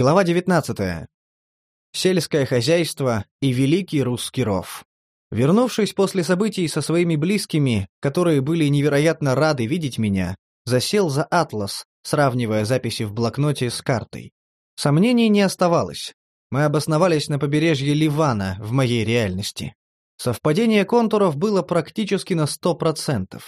Глава 19. Сельское хозяйство и великий русский ров. Вернувшись после событий со своими близкими, которые были невероятно рады видеть меня, засел за атлас, сравнивая записи в блокноте с картой. Сомнений не оставалось. Мы обосновались на побережье Ливана в моей реальности. Совпадение контуров было практически на 100%.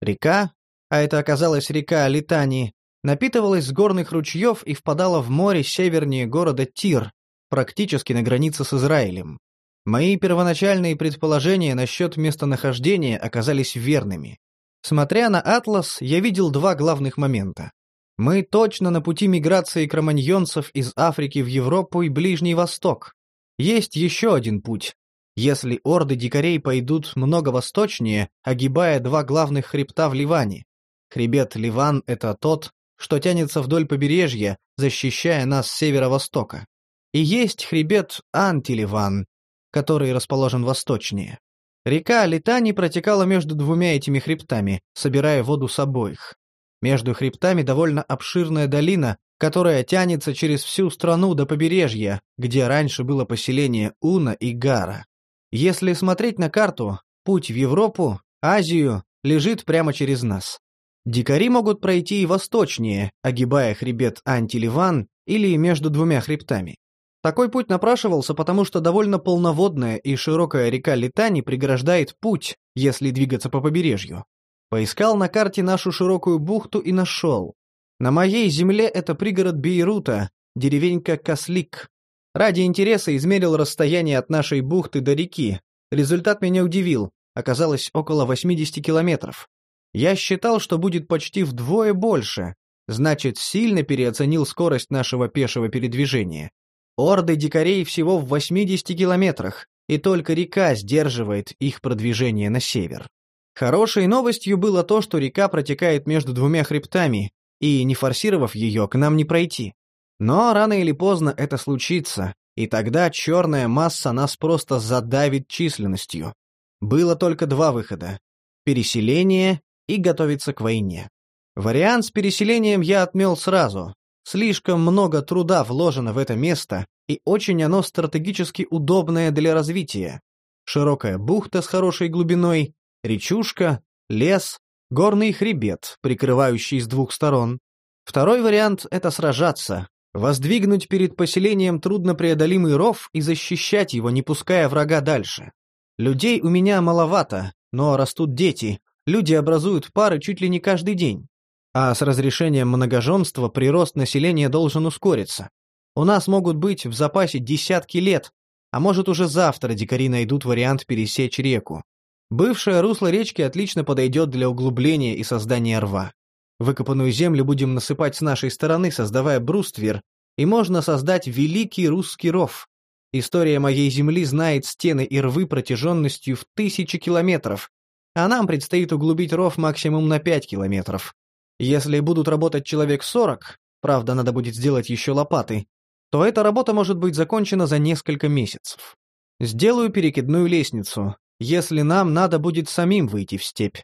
Река, а это оказалась река Литани, напитывалась с горных ручьев и впадала в море севернее города Тир, практически на границе с Израилем. Мои первоначальные предположения насчет местонахождения оказались верными. Смотря на атлас, я видел два главных момента. Мы точно на пути миграции кроманьонцев из Африки в Европу и Ближний Восток. Есть еще один путь. Если орды дикарей пойдут много восточнее, огибая два главных хребта в Ливане. Хребет Ливан — это тот, что тянется вдоль побережья, защищая нас с северо-востока. И есть хребет Антиливан, который расположен восточнее. Река Литани протекала между двумя этими хребтами, собирая воду с обоих. Между хребтами довольно обширная долина, которая тянется через всю страну до побережья, где раньше было поселение Уна и Гара. Если смотреть на карту, путь в Европу, Азию лежит прямо через нас. Дикари могут пройти и восточнее, огибая хребет Антиливан или между двумя хребтами. Такой путь напрашивался, потому что довольно полноводная и широкая река Литани преграждает путь, если двигаться по побережью. Поискал на карте нашу широкую бухту и нашел. На моей земле это пригород Бейрута, деревенька Каслик. Ради интереса измерил расстояние от нашей бухты до реки. Результат меня удивил. Оказалось около 80 километров. Я считал, что будет почти вдвое больше, значит, сильно переоценил скорость нашего пешего передвижения. Орды дикарей всего в 80 километрах, и только река сдерживает их продвижение на север. Хорошей новостью было то, что река протекает между двумя хребтами, и, не форсировав ее, к нам не пройти. Но рано или поздно это случится, и тогда черная масса нас просто задавит численностью. Было только два выхода — переселение и готовиться к войне. Вариант с переселением я отмел сразу. Слишком много труда вложено в это место, и очень оно стратегически удобное для развития. Широкая бухта с хорошей глубиной, речушка, лес, горный хребет, прикрывающий с двух сторон. Второй вариант — это сражаться, воздвигнуть перед поселением труднопреодолимый ров и защищать его, не пуская врага дальше. Людей у меня маловато, но растут дети, люди образуют пары чуть ли не каждый день. А с разрешением многоженства прирост населения должен ускориться. У нас могут быть в запасе десятки лет, а может уже завтра дикари найдут вариант пересечь реку. Бывшее русло речки отлично подойдет для углубления и создания рва. Выкопанную землю будем насыпать с нашей стороны, создавая бруствер, и можно создать великий русский ров. История моей земли знает стены и рвы протяженностью в тысячи километров, а нам предстоит углубить ров максимум на 5 километров. Если будут работать человек 40, правда, надо будет сделать еще лопаты, то эта работа может быть закончена за несколько месяцев. Сделаю перекидную лестницу, если нам надо будет самим выйти в степь.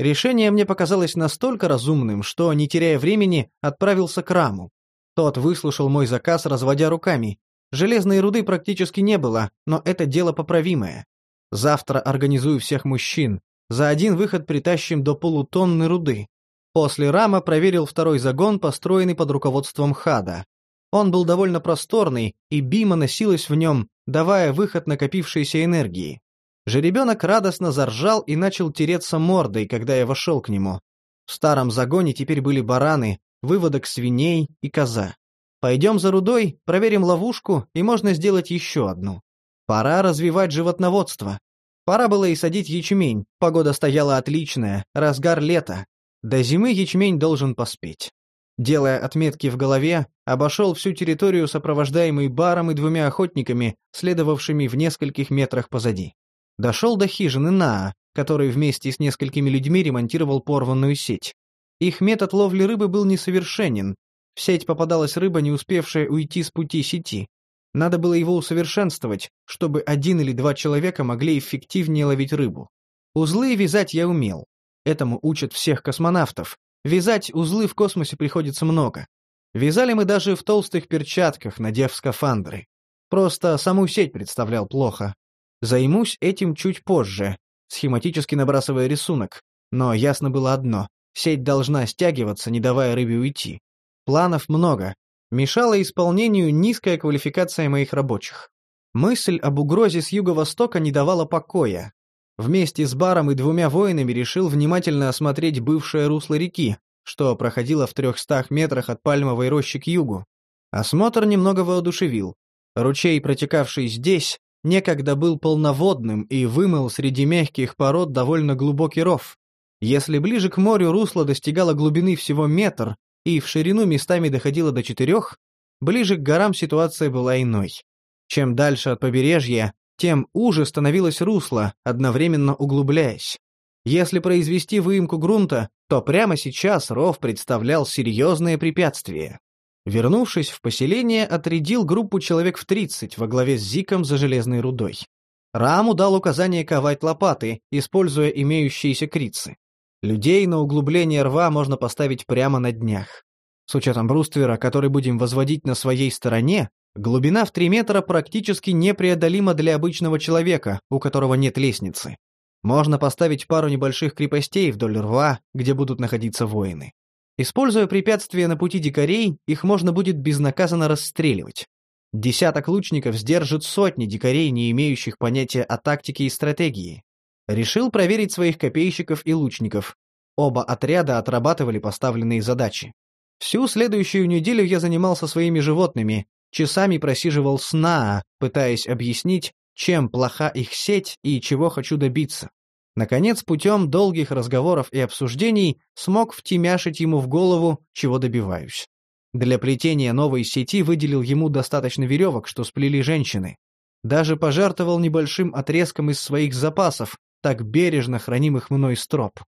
Решение мне показалось настолько разумным, что, не теряя времени, отправился к Раму. Тот выслушал мой заказ, разводя руками. Железной руды практически не было, но это дело поправимое. Завтра организую всех мужчин, за один выход притащим до полутонны руды. После рама проверил второй загон, построенный под руководством Хада. Он был довольно просторный, и Бима носилась в нем, давая выход накопившейся энергии. Жеребенок радостно заржал и начал тереться мордой, когда я вошел к нему. В старом загоне теперь были бараны, выводок свиней и коза. Пойдем за рудой, проверим ловушку, и можно сделать еще одну. Пора развивать животноводство. Пора было и садить ячмень, погода стояла отличная, разгар лета. До зимы ячмень должен поспеть. Делая отметки в голове, обошел всю территорию, сопровождаемый баром и двумя охотниками, следовавшими в нескольких метрах позади. Дошел до хижины Наа, который вместе с несколькими людьми ремонтировал порванную сеть. Их метод ловли рыбы был несовершенен. В сеть попадалась рыба, не успевшая уйти с пути сети. Надо было его усовершенствовать, чтобы один или два человека могли эффективнее ловить рыбу. Узлы вязать я умел. Этому учат всех космонавтов. Вязать узлы в космосе приходится много. Вязали мы даже в толстых перчатках, надев скафандры. Просто саму сеть представлял плохо. Займусь этим чуть позже, схематически набрасывая рисунок. Но ясно было одно — сеть должна стягиваться, не давая рыбе уйти. Планов много. Мешала исполнению низкая квалификация моих рабочих. Мысль об угрозе с юго-востока не давала покоя. Вместе с баром и двумя воинами решил внимательно осмотреть бывшее русло реки, что проходило в трехстах метрах от пальмовой рощи к югу. Осмотр немного воодушевил. Ручей, протекавший здесь, некогда был полноводным и вымыл среди мягких пород довольно глубокий ров. Если ближе к морю русло достигало глубины всего метр и в ширину местами доходило до четырех, ближе к горам ситуация была иной. Чем дальше от побережья, тем уже становилось русло, одновременно углубляясь. Если произвести выемку грунта, то прямо сейчас ров представлял серьезное препятствие. Вернувшись в поселение, отрядил группу человек в 30 во главе с Зиком за железной рудой. Раму дал указание ковать лопаты, используя имеющиеся крицы. Людей на углубление рва можно поставить прямо на днях. С учетом бруствера, который будем возводить на своей стороне, глубина в 3 метра практически непреодолима для обычного человека, у которого нет лестницы. Можно поставить пару небольших крепостей вдоль рва, где будут находиться воины. Используя препятствия на пути дикарей, их можно будет безнаказанно расстреливать. Десяток лучников сдержит сотни дикарей, не имеющих понятия о тактике и стратегии. Решил проверить своих копейщиков и лучников. Оба отряда отрабатывали поставленные задачи. Всю следующую неделю я занимался своими животными, часами просиживал сна, пытаясь объяснить, чем плоха их сеть и чего хочу добиться. Наконец, путем долгих разговоров и обсуждений смог втемяшить ему в голову, чего добиваюсь. Для плетения новой сети выделил ему достаточно веревок, что сплели женщины. Даже пожертвовал небольшим отрезком из своих запасов, так бережно хранимых мной строп.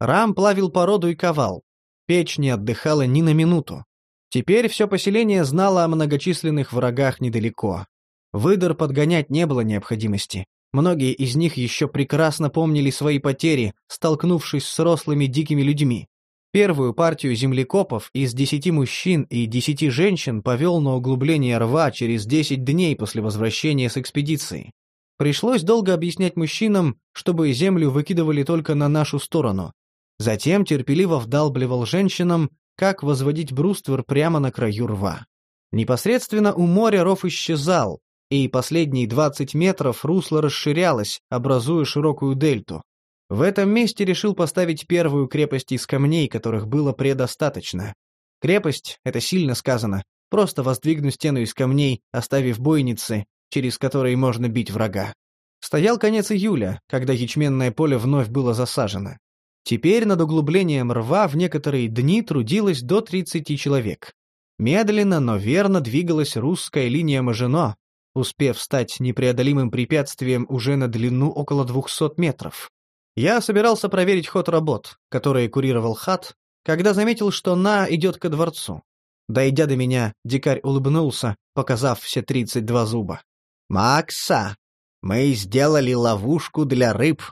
Рам плавил породу и ковал. Печь не отдыхала ни на минуту. Теперь все поселение знало о многочисленных врагах недалеко. Выдор подгонять не было необходимости. Многие из них еще прекрасно помнили свои потери, столкнувшись с рослыми дикими людьми. Первую партию землекопов из десяти мужчин и десяти женщин повел на углубление рва через десять дней после возвращения с экспедиции. Пришлось долго объяснять мужчинам, чтобы землю выкидывали только на нашу сторону. Затем терпеливо вдалбливал женщинам, как возводить бруствер прямо на краю рва. Непосредственно у моря ров исчезал, и последние 20 метров русло расширялось, образуя широкую дельту. В этом месте решил поставить первую крепость из камней, которых было предостаточно. Крепость — это сильно сказано, просто воздвигну стену из камней, оставив бойницы, через которые можно бить врага. Стоял конец июля, когда ячменное поле вновь было засажено. Теперь над углублением рва в некоторые дни трудилось до 30 человек. Медленно, но верно двигалась русская линия Мажино, успев стать непреодолимым препятствием уже на длину около 200 метров. Я собирался проверить ход работ, которые курировал Хат, когда заметил, что На идет ко дворцу. Дойдя до меня, дикарь улыбнулся, показав все 32 зуба. «Макса, мы сделали ловушку для рыб».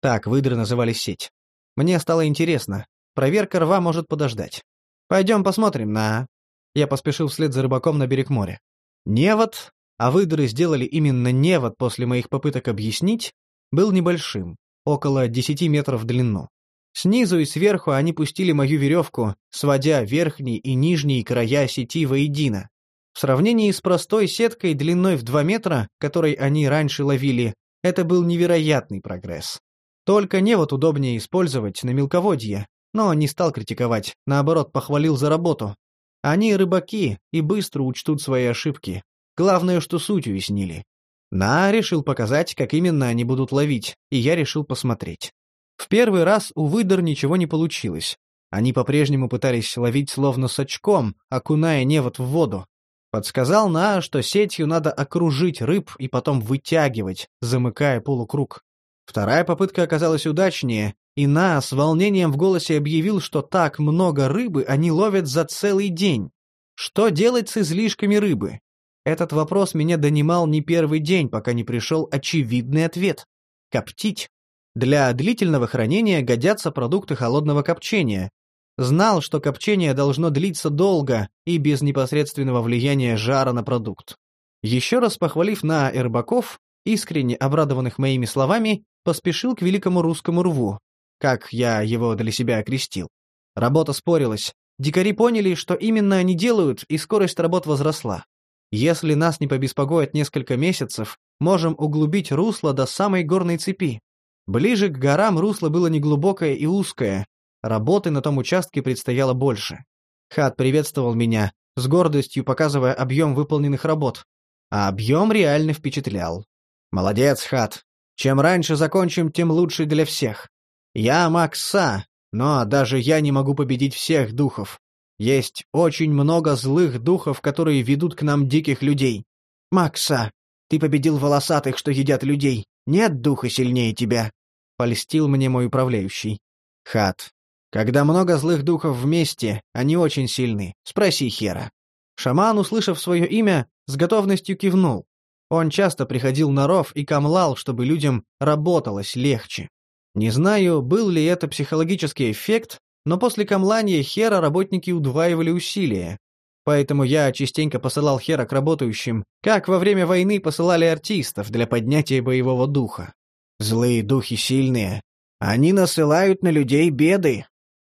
Так выдры называли сеть. Мне стало интересно. Проверка рва может подождать. Пойдем посмотрим на... Я поспешил вслед за рыбаком на берег моря. Невод а выдры сделали именно невод после моих попыток объяснить, был небольшим, около 10 метров в длину. Снизу и сверху они пустили мою веревку, сводя верхний и нижний края сети воедино. В сравнении с простой сеткой длиной в 2 метра, которой они раньше ловили, это был невероятный прогресс. Только невод удобнее использовать на мелководье, но не стал критиковать, наоборот, похвалил за работу. Они рыбаки и быстро учтут свои ошибки, Главное, что суть уяснили. На решил показать, как именно они будут ловить, и я решил посмотреть. В первый раз у выдор ничего не получилось. Они по-прежнему пытались ловить словно с очком, окуная невод в воду. Подсказал На, что сетью надо окружить рыб и потом вытягивать, замыкая полукруг. Вторая попытка оказалась удачнее, и На с волнением в голосе объявил, что так много рыбы они ловят за целый день. Что делать с излишками рыбы? Этот вопрос меня донимал не первый день, пока не пришел очевидный ответ. Коптить. Для длительного хранения годятся продукты холодного копчения. Знал, что копчение должно длиться долго и без непосредственного влияния жара на продукт. Еще раз похвалив на рыбаков, искренне обрадованных моими словами, поспешил к великому русскому рву, как я его для себя окрестил. Работа спорилась. Дикари поняли, что именно они делают, и скорость работ возросла. Если нас не побеспокоит несколько месяцев, можем углубить русло до самой горной цепи. Ближе к горам русло было неглубокое и узкое. Работы на том участке предстояло больше. Хат приветствовал меня, с гордостью показывая объем выполненных работ. А объем реально впечатлял. «Молодец, Хат. Чем раньше закончим, тем лучше для всех. Я Макса, но даже я не могу победить всех духов. Есть очень много злых духов, которые ведут к нам диких людей. Макса, ты победил волосатых, что едят людей. Нет духа сильнее тебя. Польстил мне мой управляющий. Хат. Когда много злых духов вместе, они очень сильны. Спроси Хера. Шаман, услышав свое имя, с готовностью кивнул. Он часто приходил на ров и камлал, чтобы людям работалось легче. Не знаю, был ли это психологический эффект, но после камлания Хера работники удваивали усилия. Поэтому я частенько посылал Хера к работающим, как во время войны посылали артистов для поднятия боевого духа. Злые духи сильные. Они насылают на людей беды.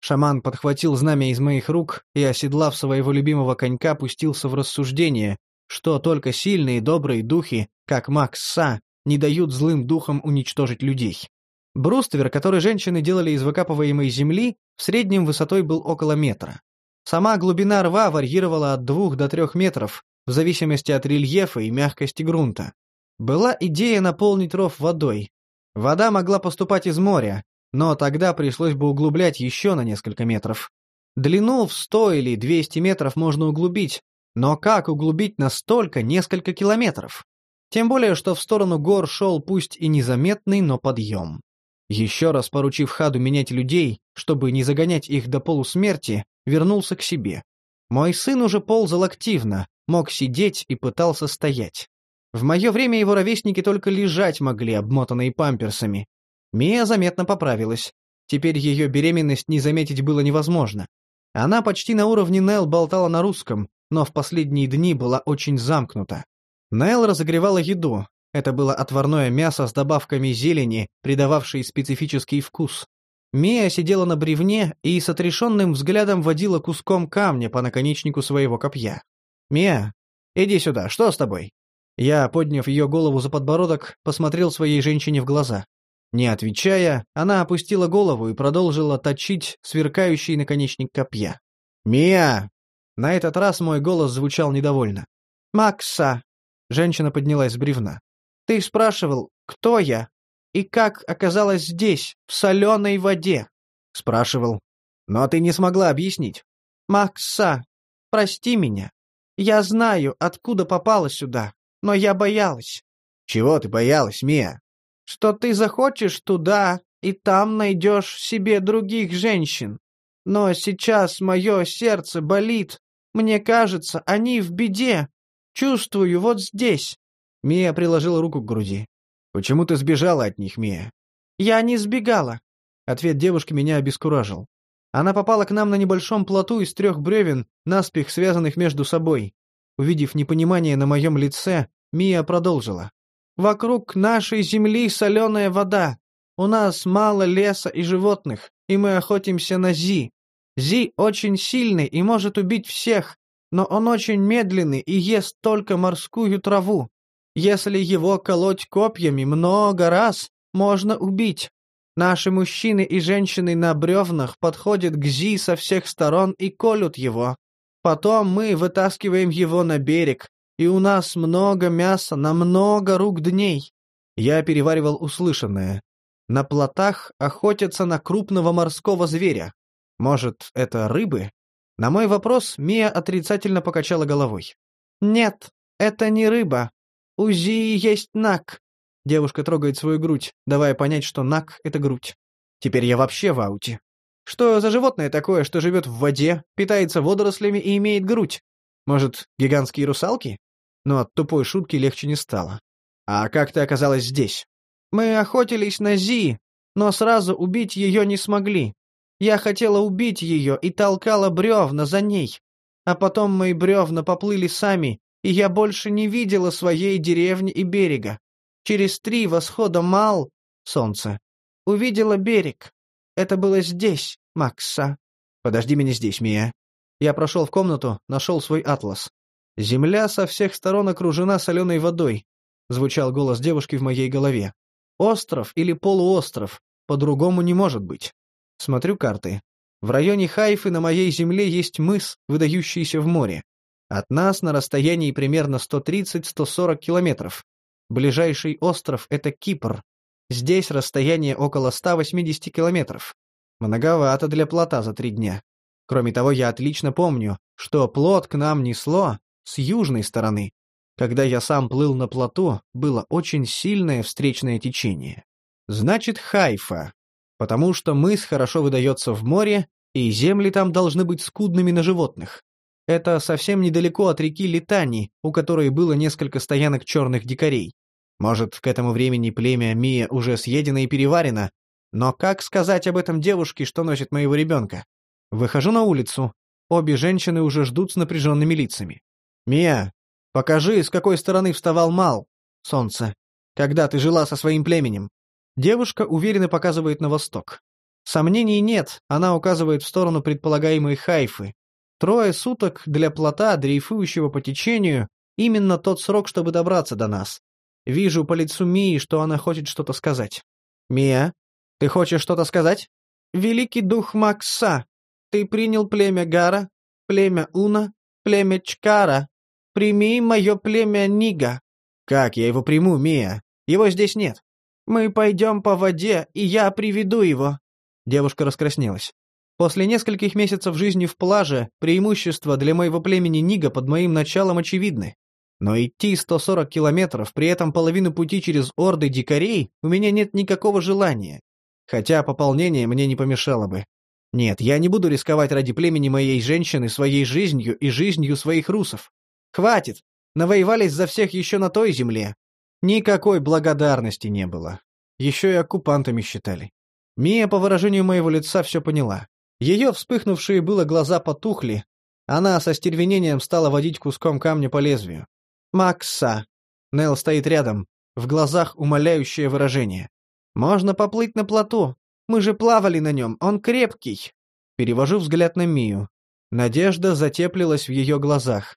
Шаман подхватил знамя из моих рук и, оседлав своего любимого конька, пустился в рассуждение, что только сильные добрые духи, как Макс Са, не дают злым духам уничтожить людей. Бруствер, который женщины делали из выкапываемой земли, в среднем высотой был около метра. Сама глубина рва варьировала от двух до трех метров, в зависимости от рельефа и мягкости грунта. Была идея наполнить ров водой. Вода могла поступать из моря, но тогда пришлось бы углублять еще на несколько метров. Длину в 100 или 200 метров можно углубить, но как углубить настолько несколько километров? Тем более, что в сторону гор шел пусть и незаметный, но подъем. Еще раз поручив Хаду менять людей, чтобы не загонять их до полусмерти, вернулся к себе. Мой сын уже ползал активно, мог сидеть и пытался стоять. В мое время его ровесники только лежать могли, обмотанные памперсами. Мия заметно поправилась. Теперь ее беременность не заметить было невозможно. Она почти на уровне Нел болтала на русском, но в последние дни была очень замкнута. Нел разогревала еду, это было отварное мясо с добавками зелени, придававшей специфический вкус. Мия сидела на бревне и с отрешенным взглядом водила куском камня по наконечнику своего копья. «Мия, иди сюда, что с тобой?» Я, подняв ее голову за подбородок, посмотрел своей женщине в глаза. Не отвечая, она опустила голову и продолжила точить сверкающий наконечник копья. «Мия!» На этот раз мой голос звучал недовольно. «Макса!» Женщина поднялась с бревна. Ты спрашивал, кто я и как оказалась здесь, в соленой воде?» Спрашивал. «Но ты не смогла объяснить». «Макса, прости меня. Я знаю, откуда попала сюда, но я боялась». «Чего ты боялась, Мия?» «Что ты захочешь туда, и там найдешь себе других женщин. Но сейчас мое сердце болит. Мне кажется, они в беде. Чувствую вот здесь. Мия приложила руку к груди. «Почему ты сбежала от них, Мия?» «Я не сбегала». Ответ девушки меня обескуражил. Она попала к нам на небольшом плоту из трех бревен, наспех связанных между собой. Увидев непонимание на моем лице, Мия продолжила. «Вокруг нашей земли соленая вода. У нас мало леса и животных, и мы охотимся на Зи. Зи очень сильный и может убить всех, но он очень медленный и ест только морскую траву. Если его колоть копьями много раз, можно убить. Наши мужчины и женщины на бревнах подходят к Зи со всех сторон и колют его. Потом мы вытаскиваем его на берег, и у нас много мяса на много рук дней. Я переваривал услышанное. На плотах охотятся на крупного морского зверя. Может, это рыбы? На мой вопрос Мия отрицательно покачала головой. Нет, это не рыба. «У Зии есть нак!» Девушка трогает свою грудь, давая понять, что нак — это грудь. Теперь я вообще в ауте. Что за животное такое, что живет в воде, питается водорослями и имеет грудь? Может, гигантские русалки? Но от тупой шутки легче не стало. А как ты оказалась здесь? Мы охотились на Зи, но сразу убить ее не смогли. Я хотела убить ее и толкала бревна за ней. А потом мои бревна поплыли сами, и я больше не видела своей деревни и берега. Через три восхода Мал, солнце, увидела берег. Это было здесь, Макса. Подожди меня здесь, Мия. Я прошел в комнату, нашел свой атлас. Земля со всех сторон окружена соленой водой. Звучал голос девушки в моей голове. Остров или полуостров, по-другому не может быть. Смотрю карты. В районе Хайфы на моей земле есть мыс, выдающийся в море. От нас на расстоянии примерно 130-140 километров. Ближайший остров — это Кипр. Здесь расстояние около 180 километров. Многовато для плота за три дня. Кроме того, я отлично помню, что плот к нам несло с южной стороны. Когда я сам плыл на плоту, было очень сильное встречное течение. Значит, Хайфа, потому что мыс хорошо выдается в море, и земли там должны быть скудными на животных. Это совсем недалеко от реки Литани, у которой было несколько стоянок черных дикарей. Может, к этому времени племя Мия уже съедено и переварено, но как сказать об этом девушке, что носит моего ребенка? Выхожу на улицу. Обе женщины уже ждут с напряженными лицами. «Мия, покажи, с какой стороны вставал Мал, солнце, когда ты жила со своим племенем». Девушка уверенно показывает на восток. Сомнений нет, она указывает в сторону предполагаемой Хайфы. Трое суток для плота, дрейфующего по течению, именно тот срок, чтобы добраться до нас. Вижу по лицу Мии, что она хочет что-то сказать. «Мия, ты хочешь что-то сказать?» «Великий дух Макса, ты принял племя Гара, племя Уна, племя Чкара. Прими мое племя Нига». «Как я его приму, Мия? Его здесь нет». «Мы пойдем по воде, и я приведу его». Девушка раскраснелась. После нескольких месяцев жизни в плаже преимущества для моего племени Нига под моим началом очевидны. Но идти 140 километров, при этом половину пути через орды дикарей, у меня нет никакого желания. Хотя пополнение мне не помешало бы. Нет, я не буду рисковать ради племени моей женщины своей жизнью и жизнью своих русов. Хватит! Навоевались за всех еще на той земле. Никакой благодарности не было. Еще и оккупантами считали. Мия по выражению моего лица все поняла. Ее вспыхнувшие было глаза потухли. Она со стервенением стала водить куском камня по лезвию. «Макса!» Нел стоит рядом, в глазах умоляющее выражение. «Можно поплыть на плоту. Мы же плавали на нем, он крепкий». Перевожу взгляд на Мию. Надежда затеплилась в ее глазах.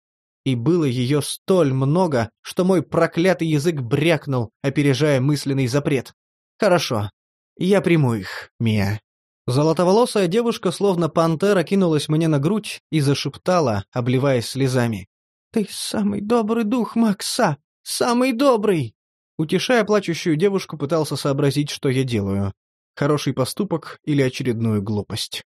И было ее столь много, что мой проклятый язык брякнул, опережая мысленный запрет. «Хорошо. Я приму их, Мия». Золотоволосая девушка, словно пантера, кинулась мне на грудь и зашептала, обливаясь слезами. «Ты самый добрый дух Макса! Самый добрый!» Утешая плачущую девушку, пытался сообразить, что я делаю. Хороший поступок или очередную глупость.